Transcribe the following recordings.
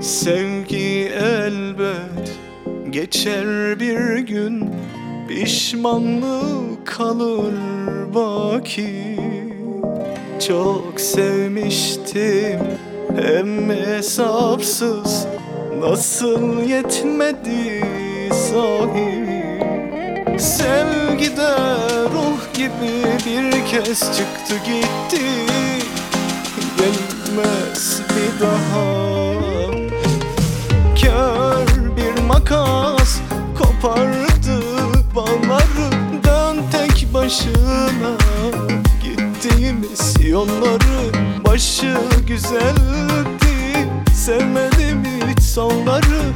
Sevgi elbet geçer bir gün Pişmanlık kalır baki. Çok sevmiştim hem hesapsız Nasıl yetmedi sahi. Sevgide ruh gibi bir kez çıktı gitti Gelmez bir daha. Kör bir makas kopardı bağları Dön tek başına. Gittiğimiz yolları Başı güzeldi Sevmedim hiç sonları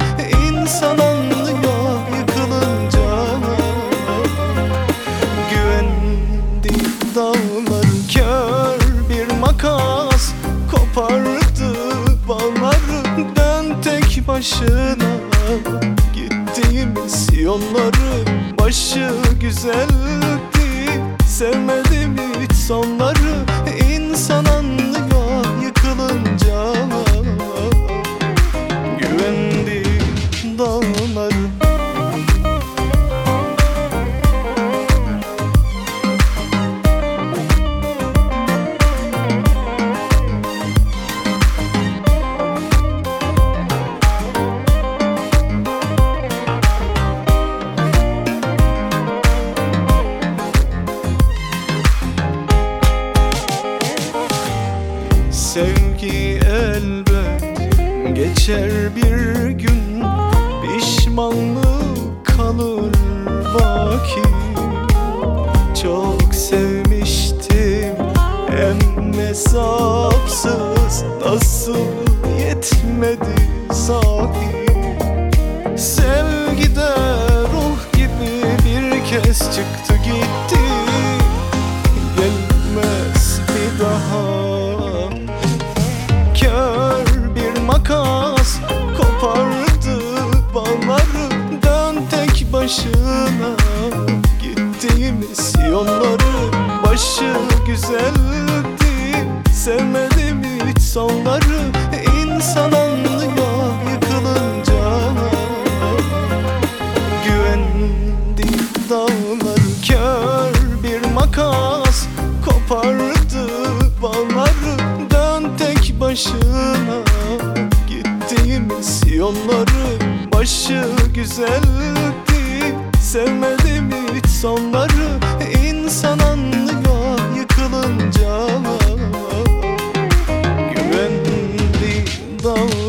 başına Gittiğimiz yolları başı güzeldi. Sevmedim hiç sonları insan anlıyor yıkılınca. Güvendiğim dağları Sevgi elbet geçer bir gün. Pişmanlık kalır baki Çok sevmiştim hem hesapsız Nasıl yetmedi sahi Sevgide ruh gibi bir kez çıktı sonları İnsan anlıyor yıkılınca Güvendiğim dağları Kör bir makas kopardı bağları. Dön tek başına Gittiğimiz yolları Başı güzeldi. Sevmedim hiç sonları though